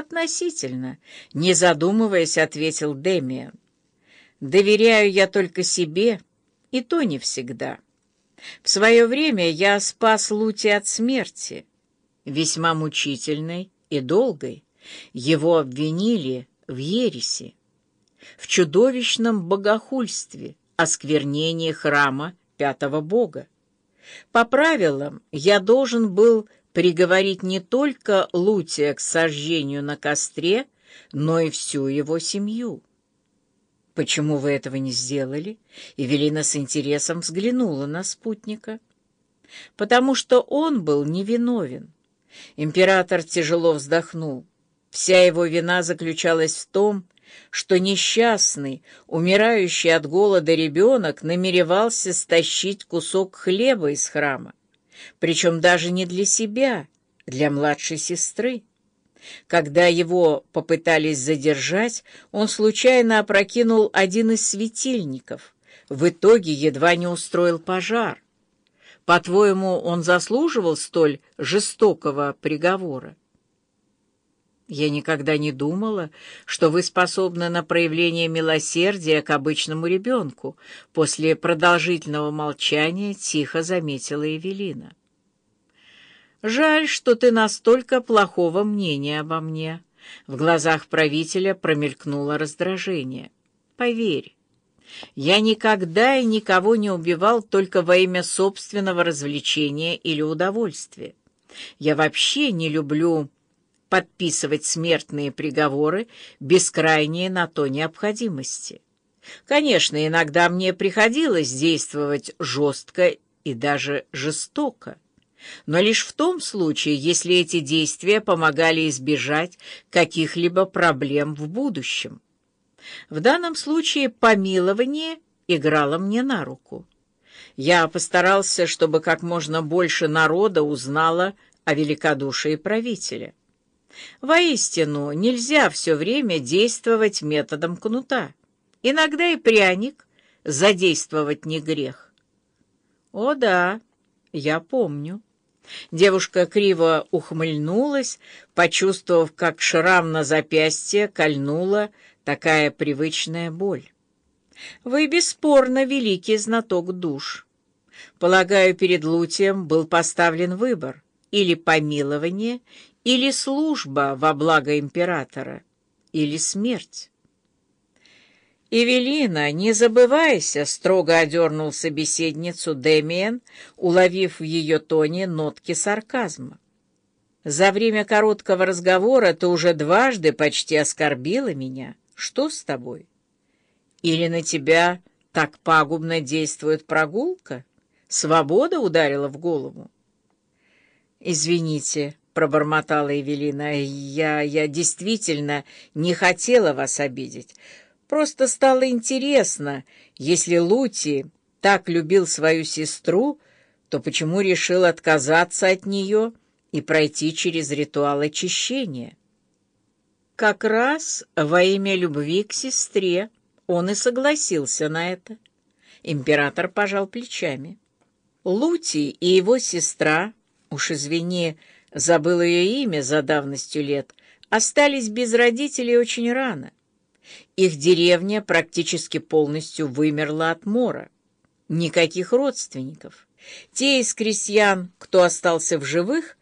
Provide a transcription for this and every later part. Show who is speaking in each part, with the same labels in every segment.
Speaker 1: «Относительно», — не задумываясь, ответил Демиан. «Доверяю я только себе, и то не всегда. В свое время я спас Лути от смерти, весьма мучительной и долгой. Его обвинили в ереси, в чудовищном богохульстве, осквернении храма пятого бога. По правилам, я должен был приговорить не только Лутия к сожжению на костре, но и всю его семью. «Почему вы этого не сделали?» Эвелина с интересом взглянула на спутника. «Потому что он был невиновен». Император тяжело вздохнул. Вся его вина заключалась в том, что несчастный, умирающий от голода ребенок намеревался стащить кусок хлеба из храма, причем даже не для себя, для младшей сестры. Когда его попытались задержать, он случайно опрокинул один из светильников, в итоге едва не устроил пожар. По-твоему, он заслуживал столь жестокого приговора? Я никогда не думала, что вы способны на проявление милосердия к обычному ребенку. После продолжительного молчания тихо заметила Эвелина. Жаль, что ты настолько плохого мнения обо мне. В глазах правителя промелькнуло раздражение. Поверь, я никогда и никого не убивал только во имя собственного развлечения или удовольствия. Я вообще не люблю подписывать смертные приговоры без крайней на то необходимости. Конечно, иногда мне приходилось действовать жестко и даже жестоко, но лишь в том случае, если эти действия помогали избежать каких-либо проблем в будущем. В данном случае помилование играло мне на руку. Я постарался, чтобы как можно больше народа узнало о великодушии правителя. Воистину, нельзя все время действовать методом кнута. Иногда и пряник задействовать не грех. О да, я помню. Девушка криво ухмыльнулась, почувствовав, как шрам на запястье кольнула такая привычная боль. Вы бесспорно великий знаток душ. Полагаю, перед Лутием был поставлен выбор или помилование, или служба во благо императора, или смерть. «Эвелина, не забывайся!» — строго одернул собеседницу Демиен, уловив в ее тоне нотки сарказма. «За время короткого разговора ты уже дважды почти оскорбила меня. Что с тобой? Или на тебя так пагубно действует прогулка? Свобода ударила в голову?» «Извините», — пробормотала Эвелина, — «я, я действительно не хотела вас обидеть». Просто стало интересно, если Лути так любил свою сестру, то почему решил отказаться от нее и пройти через ритуал очищения? Как раз во имя любви к сестре он и согласился на это. Император пожал плечами. Лути и его сестра, уж извини, забыл ее имя за давностью лет, остались без родителей очень рано. Их деревня практически полностью вымерла от мора. Никаких родственников. Те из крестьян, кто остался в живых,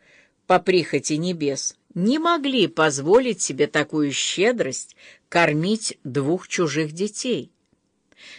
Speaker 1: по прихоти небес, не могли позволить себе такую щедрость кормить двух чужих детей.